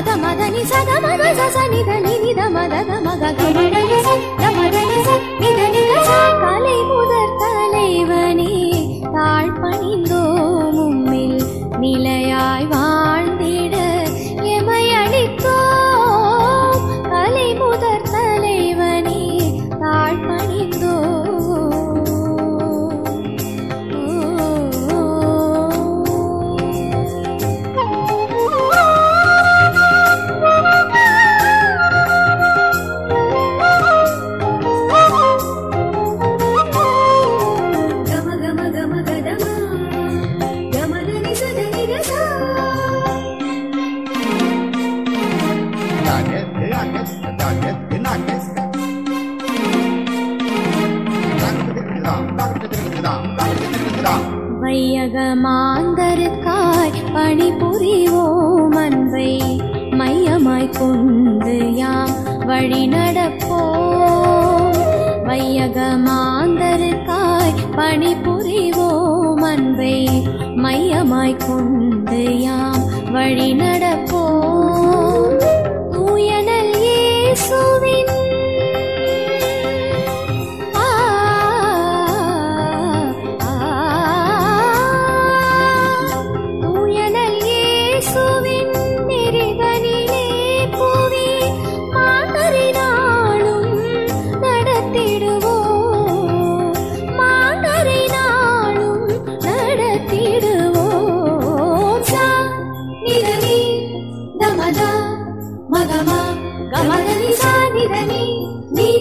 మద మద మద ని స గ మ గ స స ని ద ని ని ద మద ద మగ గ మద ని స ద మద ని స ని ద ని த ச கலை முதற் தலைவனே தாழ் பணிந்தோம் மையக மாந்தருக்காய் பணிபுரிவோம் அன்பை மையமாய் கொண்டு யாம் வழி நடப்போம் மையக மாந்தருக்காய் பணிபுரிவோம் அன்பை மையமாய் கொண்டு யாம் வழி நடப்போம்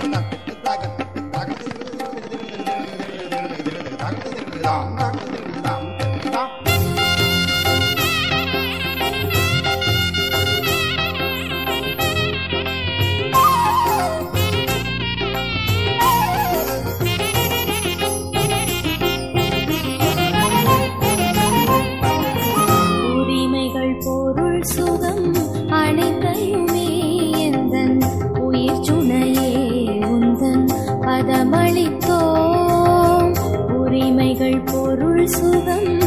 Thank to the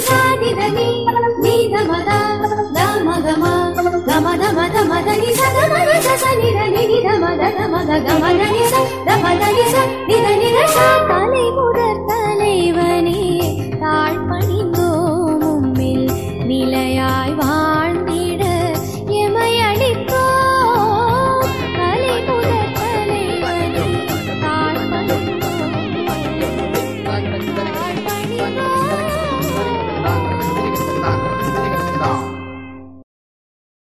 ಸಾಧಿದನಿ ನೀದ ಮದ ದ ಮಗಮ ಗಮದ ಮದ ಮದ ನಿಸ ಗಮನ ಸಸ ನಿರ ನಿದ ಮದ ಗಮದ ಗಮನ ನಿಸ ದ ಮದ ನಿಸ ನಿರ ನಿರ ಸಾ ಕಾಲೇ ಮುಡರ್ತ